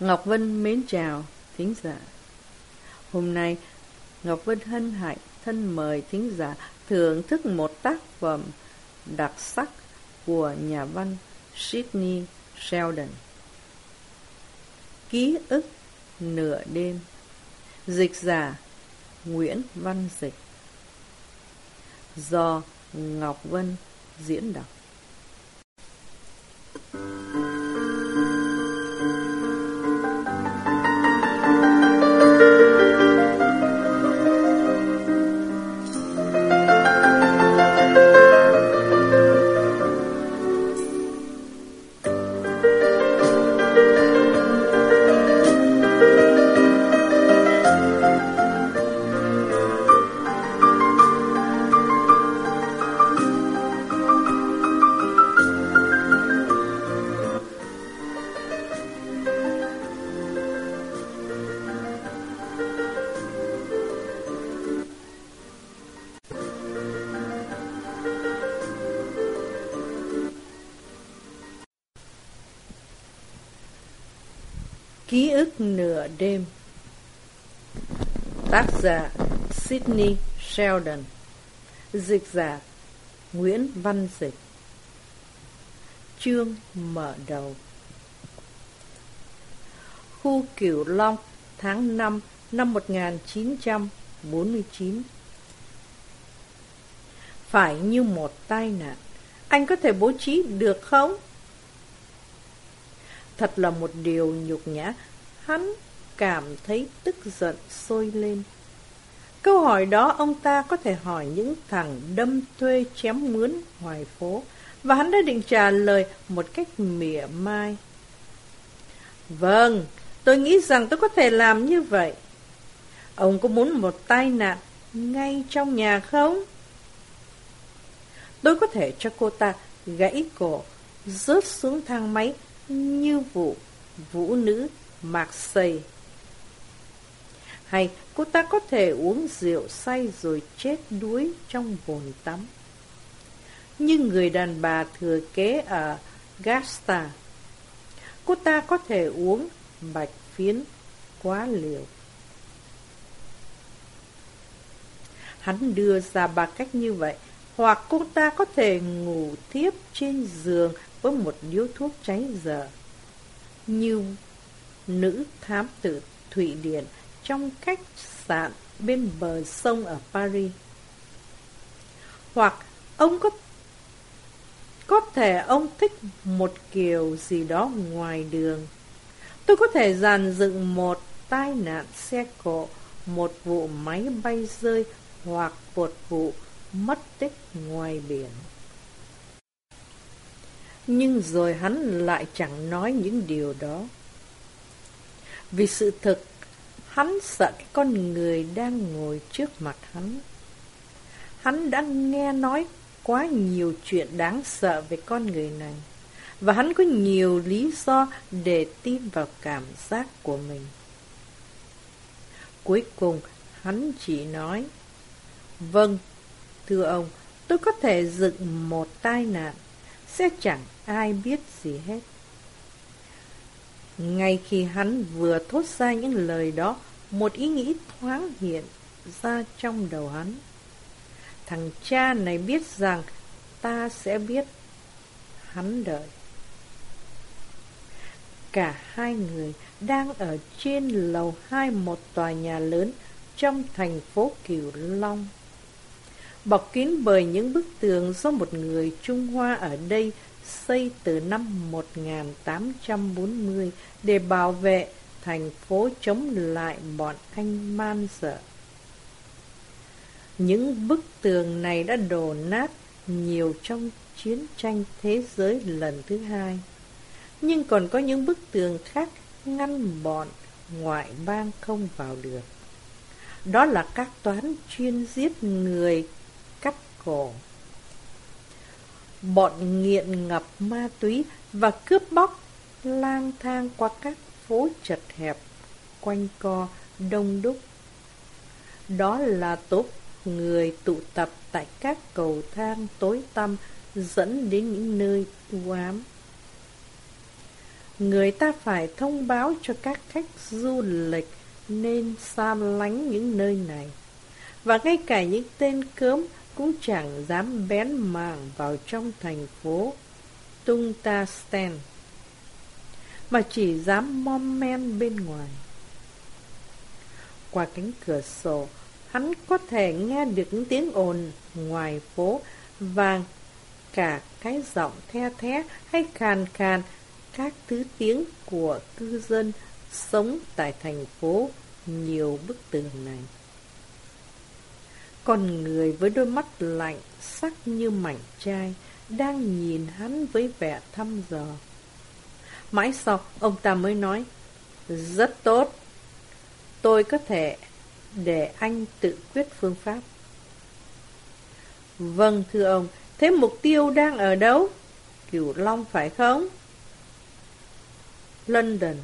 Ngọc Vân mến chào thính giả. Hôm nay, Ngọc Vân hân hạnh thân mời thính giả thưởng thức một tác phẩm đặc sắc của nhà văn Sydney Sheldon. Ký ức nửa đêm Dịch giả Nguyễn Văn Dịch Do Ngọc Vân diễn đọc giả Sydney Sheldon Dịch giả Nguyễn Văn Dịch Chương mở đầu Khu Cửu Long tháng 5 năm 1949 Phải như một tai nạn Anh có thể bố trí được không? Thật là một điều nhục nhã, hắn cảm thấy tức giận sôi lên. Câu hỏi đó ông ta có thể hỏi những thằng đâm thuê chém mướn ngoài phố, và hắn đã định trả lời một cách mỉa mai. Vâng, tôi nghĩ rằng tôi có thể làm như vậy. Ông có muốn một tai nạn ngay trong nhà không? Tôi có thể cho cô ta gãy cổ, rớt xuống thang máy như vụ vũ nữ Marseille. Hay cô ta có thể uống rượu say rồi chết đuối trong bồn tắm. nhưng người đàn bà thừa kế ở Gasta. Cô ta có thể uống bạch phiến quá liều. Hắn đưa ra ba cách như vậy, hoặc cô ta có thể ngủ tiếp trên giường với một điếu thuốc cháy dở. Như nữ thám tử Thụy Điển trong khách sạn bên bờ sông ở Paris. Hoặc ông có có thể ông thích một kiểu gì đó ngoài đường. Tôi có thể dàn dựng một tai nạn xe cộ, một vụ máy bay rơi hoặc một vụ mất tích ngoài biển. Nhưng rồi hắn lại chẳng nói những điều đó. Vì sự thực, hắn sợ cái con người đang ngồi trước mặt hắn. Hắn đã nghe nói quá nhiều chuyện đáng sợ về con người này. Và hắn có nhiều lý do để tin vào cảm giác của mình. Cuối cùng, hắn chỉ nói, Vâng, thưa ông, tôi có thể dựng một tai nạn, sẽ chẳng ai biết gì hết. Ngay khi hắn vừa thốt ra những lời đó, một ý nghĩ thoáng hiện ra trong đầu hắn. Thằng cha này biết rằng ta sẽ biết. Hắn đợi. Cả hai người đang ở trên lầu hai một tòa nhà lớn trong thành phố Cửu Long. Bọc kín bởi những bức tường do một người Trung Hoa ở đây xây từ năm 1840 để bảo vệ thành phố chống lại bọn anh man sợ. Những bức tường này đã đổ nát nhiều trong chiến tranh thế giới lần thứ hai. Nhưng còn có những bức tường khác ngăn bọn ngoại bang không vào được. Đó là các toán chuyên giết người cắt cổ bọn nghiện ngập ma túy và cướp bóc lang thang qua các phố chật hẹp, quanh co, đông đúc. Đó là tốp người tụ tập tại các cầu thang tối tăm dẫn đến những nơi u ám. người ta phải thông báo cho các khách du lịch nên xa lánh những nơi này. Và ngay cả những tên cớm cũng chẳng dám bén mảng vào trong thành phố Tung Ta mà chỉ dám mom men bên ngoài. Qua cánh cửa sổ, hắn có thể nghe được những tiếng ồn ngoài phố và cả cái giọng the thé hay khàn khàn các thứ tiếng của cư dân sống tại thành phố nhiều bức tường này. Con người với đôi mắt lạnh sắc như mảnh chai đang nhìn hắn với vẻ thăm dò. Mãi sau, ông ta mới nói, rất tốt, tôi có thể để anh tự quyết phương pháp. Vâng, thưa ông, thế mục tiêu đang ở đâu? Cửu Long phải không? London.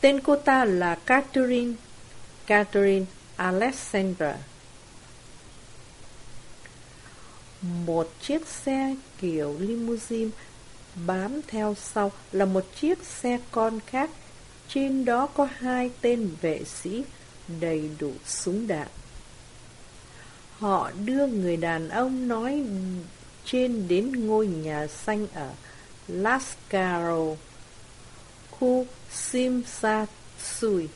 Tên cô ta là Catherine, Catherine Alexandra. Một chiếc xe kiểu limousine bám theo sau là một chiếc xe con khác. Trên đó có hai tên vệ sĩ đầy đủ súng đạn. Họ đưa người đàn ông nói trên đến ngôi nhà xanh ở Lascaro, khu Simsasui.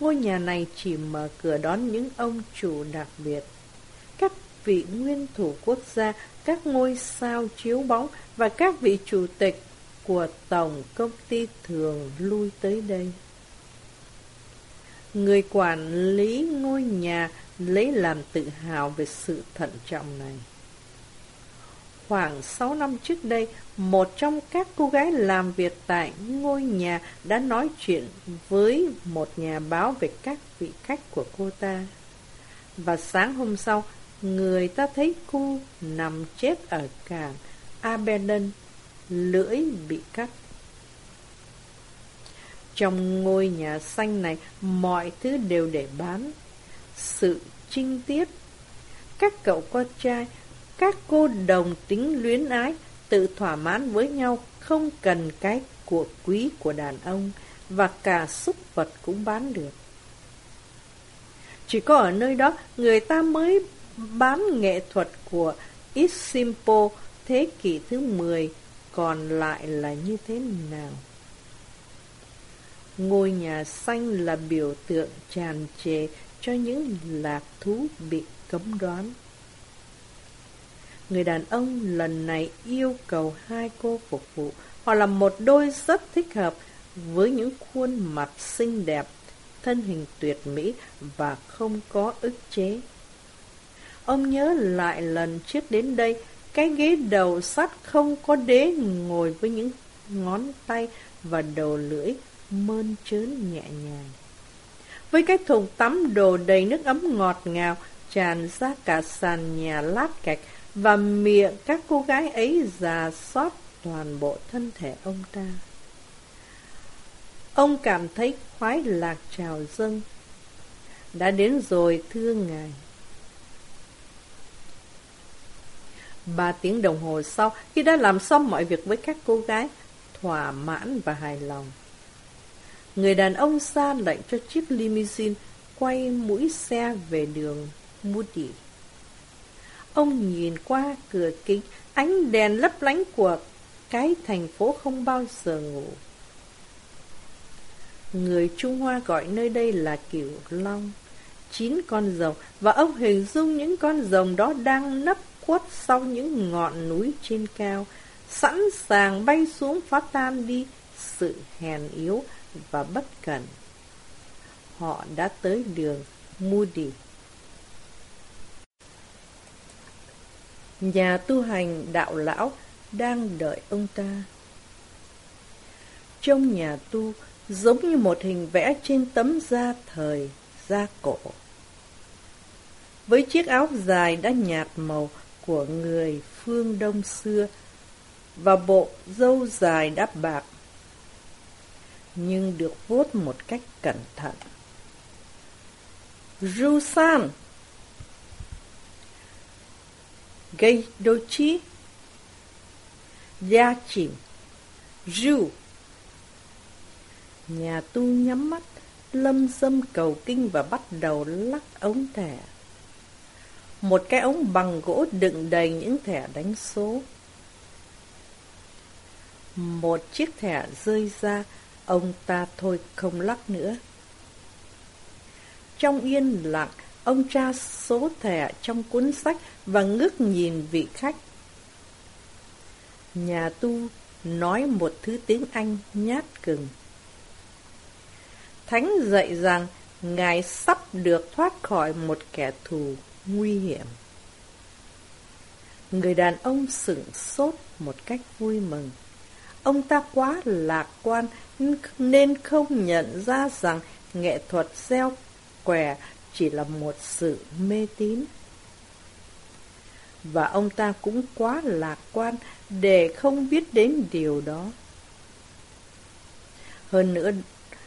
Ngôi nhà này chỉ mở cửa đón những ông chủ đặc biệt. Vị nguyên thủ quốc gia, các ngôi sao chiếu bóng và các vị chủ tịch của tổng công ty thường lui tới đây. Người quản lý ngôi nhà lấy làm tự hào về sự thận trọng này. Khoảng 6 năm trước đây, một trong các cô gái làm việc tại ngôi nhà đã nói chuyện với một nhà báo về các vị khách của cô ta. Và sáng hôm sau, người ta thấy cô nằm chết ở cảng Aberdeen, lưỡi bị cắt. Trong ngôi nhà xanh này, mọi thứ đều để bán. Sự trinh tiết, các cậu con trai, các cô đồng tính luyến ái, tự thỏa mãn với nhau, không cần cái của quý của đàn ông, và cả súc vật cũng bán được. Chỉ có ở nơi đó, người ta mới bán nghệ thuật của Isimpo thế kỷ thứ 10 còn lại là như thế nào? Ngôi nhà xanh là biểu tượng tràn trề cho những lạc thú bị cấm đoán. Người đàn ông lần này yêu cầu hai cô phục vụ. Họ là một đôi rất thích hợp với những khuôn mặt xinh đẹp, thân hình tuyệt mỹ và không có ức chế. Ông nhớ lại lần trước đến đây, cái ghế đầu sắt không có đế ngồi với những ngón tay và đầu lưỡi mơn trớn nhẹ nhàng. Với cái thùng tắm đồ đầy nước ấm ngọt ngào tràn ra cả sàn nhà lát gạch và miệng các cô gái ấy già sót toàn bộ thân thể ông ta. Ông cảm thấy khoái lạc trào dâng. Đã đến rồi thưa ngài. Ba tiếng đồng hồ sau, khi đã làm xong mọi việc với các cô gái, thỏa mãn và hài lòng. Người đàn ông ra lệnh cho chiếc limousine quay mũi xe về đường Moody. Ông nhìn qua cửa kính, ánh đèn lấp lánh của cái thành phố không bao giờ ngủ. Người Trung Hoa gọi nơi đây là Cửu Long, chín con rồng, và ông hình dung những con rồng đó đang nấp khuất sau những ngọn núi trên cao, sẵn sàng bay xuống phá tan đi sự hèn yếu và bất cẩn. Họ đã tới đường Moody. Nhà tu hành đạo lão đang đợi ông ta. Trong nhà tu giống như một hình vẽ trên tấm da thời, da cổ. Với chiếc áo dài đã nhạt màu của người phương Đông xưa và bộ dâu dài đắp bạc, nhưng được vuốt một cách cẩn thận. Rusan Gây đôi chi Gia chìm Ru Nhà tu nhắm mắt, lâm dâm cầu kinh và bắt đầu lắc ống thẻ. Một cái ống bằng gỗ đựng đầy những thẻ đánh số. Một chiếc thẻ rơi ra, ông ta thôi không lắc nữa. Trong yên lặng, ông tra số thẻ trong cuốn sách và ngước nhìn vị khách. Nhà tu nói một thứ tiếng Anh nhát cừng. Thánh dạy rằng Ngài sắp được thoát khỏi một kẻ thù nguy hiểm. Người đàn ông sửng sốt một cách vui mừng. Ông ta quá lạc quan nên không nhận ra rằng nghệ thuật gieo quẻ chỉ là một sự mê tín. Và ông ta cũng quá lạc quan để không biết đến điều đó. Hơn nữa,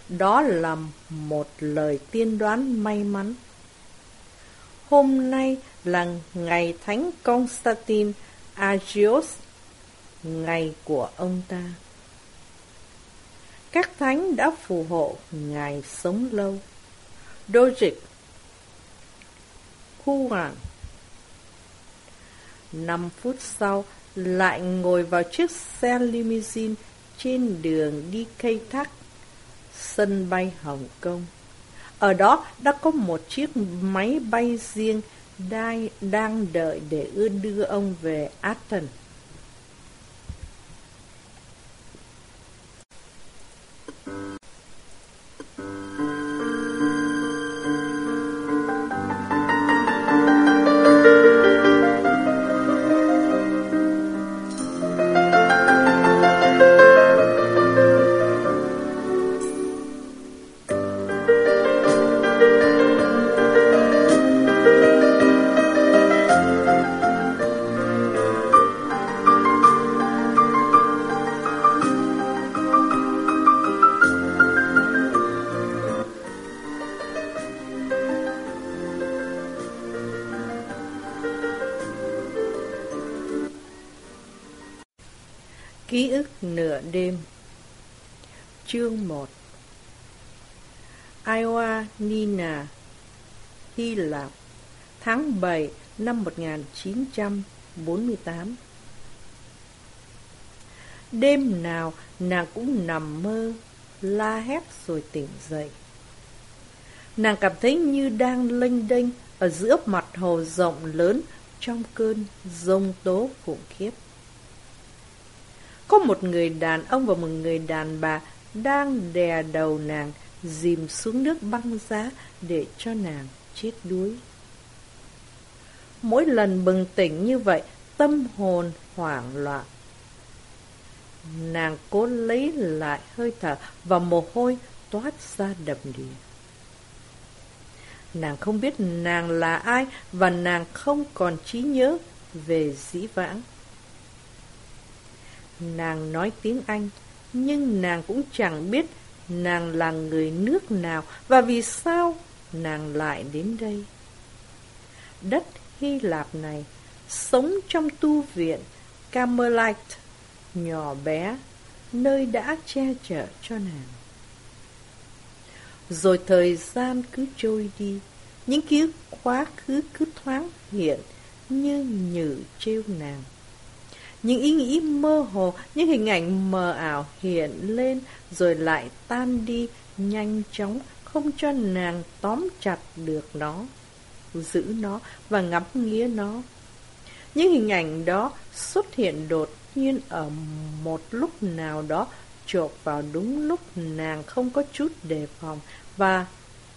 đó là một lời tiên đoán may mắn. Hôm nay là ngày Thánh Constantine Agios, ngày của ông ta. Các thánh đã phù hộ Ngài sống lâu. Dogic Huan Năm phút sau, lại ngồi vào chiếc xe limousine trên đường đi cây thác, sân bay Hồng Kông. Ở đó đã có một chiếc máy bay riêng đang, đợi để đưa ông về Athens. Nửa đêm. Chương 1 Iowa, Nina, Hy Lạp, Tháng 7 năm 1948 Đêm nào nàng cũng nằm mơ, La hét rồi tỉnh dậy. Nàng cảm thấy như đang lênh đênh Ở giữa mặt hồ rộng lớn Trong cơn rông tố khủng khiếp có một người đàn ông và một người đàn bà đang đè đầu nàng, dìm xuống nước băng giá để cho nàng chết đuối. Mỗi lần bừng tỉnh như vậy, tâm hồn hoảng loạn. Nàng cố lấy lại hơi thở và mồ hôi toát ra đầm đìa. Nàng không biết nàng là ai và nàng không còn trí nhớ về dĩ vãng. Nàng nói tiếng Anh, nhưng nàng cũng chẳng biết nàng là người nước nào và vì sao nàng lại đến đây. Đất Hy Lạp này sống trong tu viện Carmelite nhỏ bé, nơi đã che chở cho nàng. Rồi thời gian cứ trôi đi, những ký ức quá khứ cứ thoáng hiện như nhử trêu nàng. Những ý nghĩ mơ hồ, những hình ảnh mờ ảo hiện lên rồi lại tan đi nhanh chóng, không cho nàng tóm chặt được nó, giữ nó và ngắm nghía nó. Những hình ảnh đó xuất hiện đột nhiên ở một lúc nào đó chộp vào đúng lúc nàng không có chút đề phòng và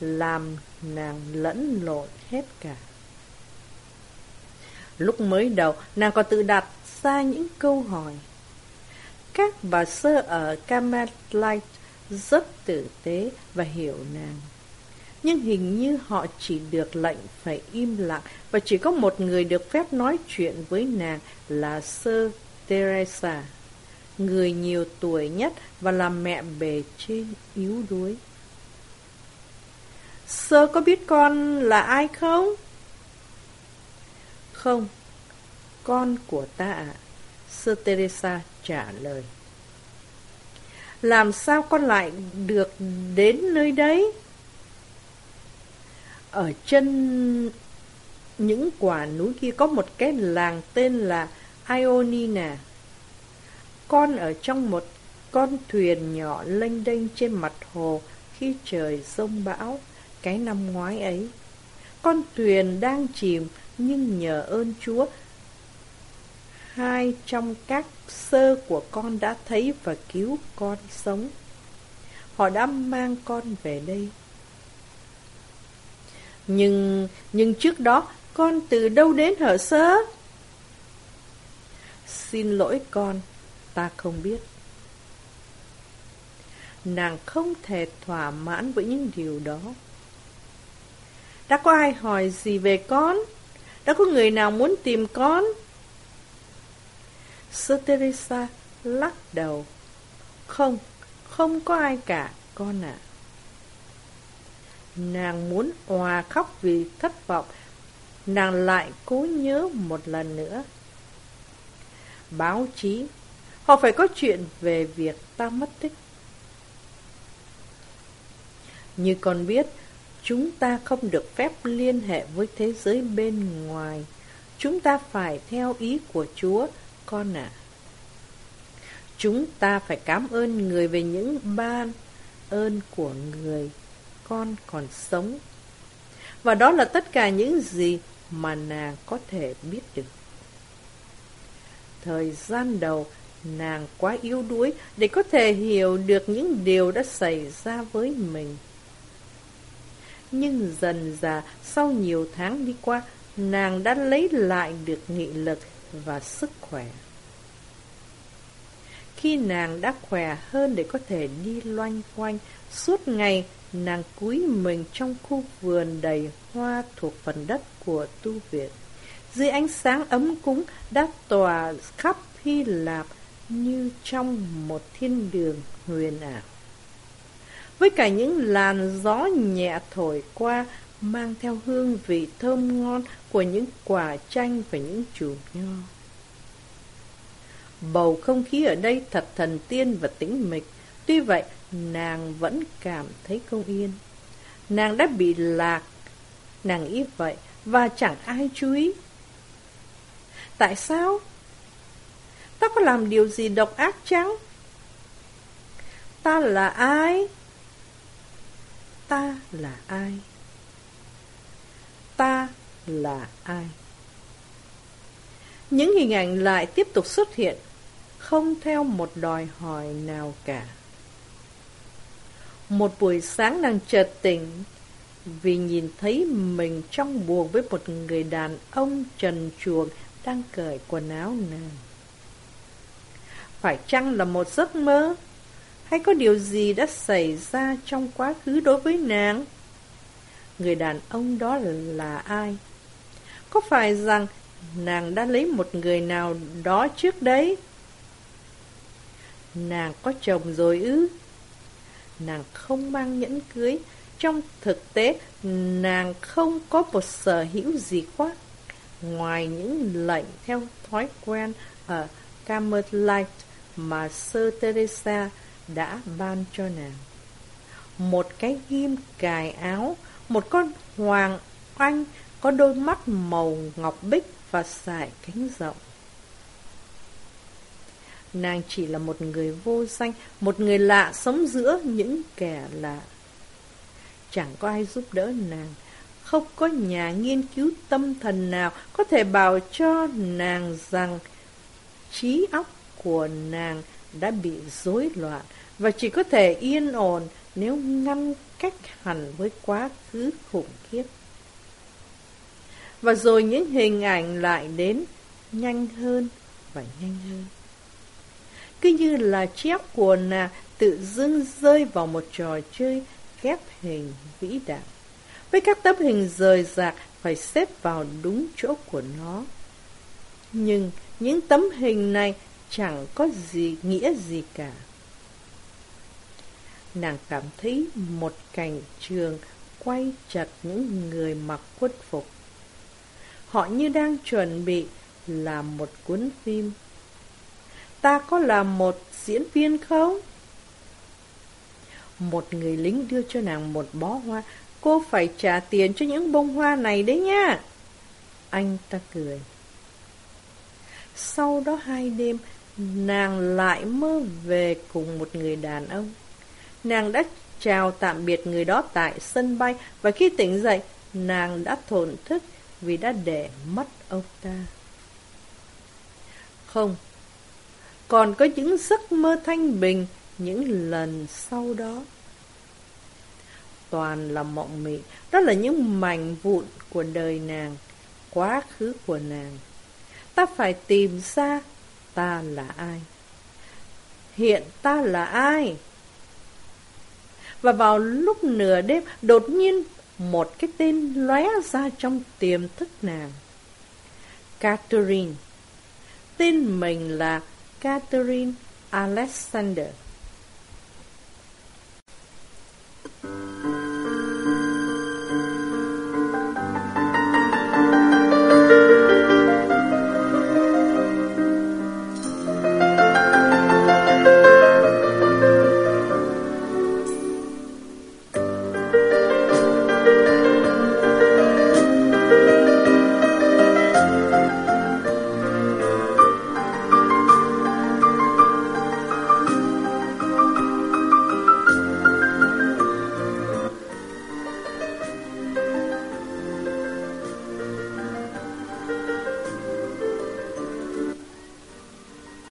làm nàng lẫn lộn hết cả. Lúc mới đầu, nàng còn tự đặt ra những câu hỏi. Các bà sơ ở Camelite rất tử tế và hiểu nàng. Nhưng hình như họ chỉ được lệnh phải im lặng và chỉ có một người được phép nói chuyện với nàng là sơ Teresa, người nhiều tuổi nhất và là mẹ bề trên yếu đuối. Sơ có biết con là ai không? Không, con của ta ạ. Sơ Teresa trả lời. Làm sao con lại được đến nơi đấy? Ở chân những quả núi kia có một cái làng tên là Ionina. Con ở trong một con thuyền nhỏ lênh đênh trên mặt hồ khi trời sông bão, cái năm ngoái ấy. Con thuyền đang chìm nhưng nhờ ơn Chúa, hai trong các sơ của con đã thấy và cứu con sống. Họ đã mang con về đây. Nhưng, nhưng trước đó, con từ đâu đến hở sơ? Xin lỗi con, ta không biết. Nàng không thể thỏa mãn với những điều đó. Đã có ai hỏi gì về con? Đã có người nào muốn tìm con? Sơ Teresa lắc đầu. Không, không có ai cả, con ạ. À. Nàng muốn hòa khóc vì thất vọng. Nàng lại cố nhớ một lần nữa. Báo chí, họ phải có chuyện về việc ta mất tích. Như con biết, chúng ta không được phép liên hệ với thế giới bên ngoài. Chúng ta phải theo ý của Chúa, con ạ. À. Chúng ta phải cảm ơn người về những ban ơn của người con còn sống. Và đó là tất cả những gì mà nàng có thể biết được. Thời gian đầu, nàng quá yếu đuối để có thể hiểu được những điều đã xảy ra với mình. Nhưng dần dà, sau nhiều tháng đi qua, nàng đã lấy lại được nghị lực và sức khỏe. Khi nàng đã khỏe hơn để có thể đi loanh quanh, suốt ngày nàng cúi mình trong khu vườn đầy hoa thuộc phần đất của tu viện. Dưới ánh sáng ấm cúng đã tỏa khắp Hy Lạp như trong một thiên đường huyền ảo. Với cả những làn gió nhẹ thổi qua mang theo hương vị thơm ngon của những quả chanh và những chùm nho. Bầu không khí ở đây thật thần tiên và tĩnh mịch, tuy vậy nàng vẫn cảm thấy không yên. Nàng đã bị lạc, nàng ý vậy và chẳng ai chú ý. Tại sao? Ta có làm điều gì độc ác chăng? Ta là ai? Ta là ai? Ta là ai? Những hình ảnh lại tiếp tục xuất hiện, không theo một đòi hỏi nào cả. Một buổi sáng nàng chợt tỉnh vì nhìn thấy mình trong buồng với một người đàn ông trần chuồng đang cởi quần áo nàng. Phải chăng là một giấc mơ? Hay có điều gì đã xảy ra trong quá khứ đối với nàng? Người đàn ông đó là ai? Có phải rằng nàng đã lấy một người nào đó trước đấy? Nàng có chồng rồi ư? Nàng không mang nhẫn cưới. Trong thực tế, nàng không có một sở hữu gì khác. Ngoài những lệnh theo thói quen ở Camelot mà Sơ Teresa đã ban cho nàng. Một cái ghim cài áo, một con hoàng oanh có đôi mắt màu ngọc bích và sải cánh rộng. Nàng chỉ là một người vô danh, một người lạ sống giữa những kẻ lạ. Chẳng có ai giúp đỡ nàng, không có nhà nghiên cứu tâm thần nào có thể bảo cho nàng rằng trí óc của nàng đã bị rối loạn và chỉ có thể yên ổn nếu ngăn cách hẳn với quá khứ khủng khiếp. Và rồi những hình ảnh lại đến nhanh hơn và nhanh hơn. Cứ như là chiếc cuồn à, tự dưng rơi vào một trò chơi ghép hình vĩ đại. Với các tấm hình rời rạc phải xếp vào đúng chỗ của nó. Nhưng những tấm hình này chẳng có gì nghĩa gì cả. Nàng cảm thấy một cảnh trường quay chặt những người mặc quân phục. Họ như đang chuẩn bị làm một cuốn phim. Ta có là một diễn viên không? Một người lính đưa cho nàng một bó hoa. Cô phải trả tiền cho những bông hoa này đấy nha. Anh ta cười. Sau đó hai đêm, nàng lại mơ về cùng một người đàn ông. Nàng đã chào tạm biệt người đó tại sân bay và khi tỉnh dậy, nàng đã thổn thức vì đã để mất ông ta. Không, còn có những giấc mơ thanh bình những lần sau đó. Toàn là mộng mị, đó là những mảnh vụn của đời nàng, quá khứ của nàng. Ta phải tìm ra ta là ai. Hiện ta là ai? Và vào lúc nửa đêm, đột nhiên một cái tên lóe ra trong tiềm thức nàng. Catherine. Tên mình là Catherine Alexander. Thank you.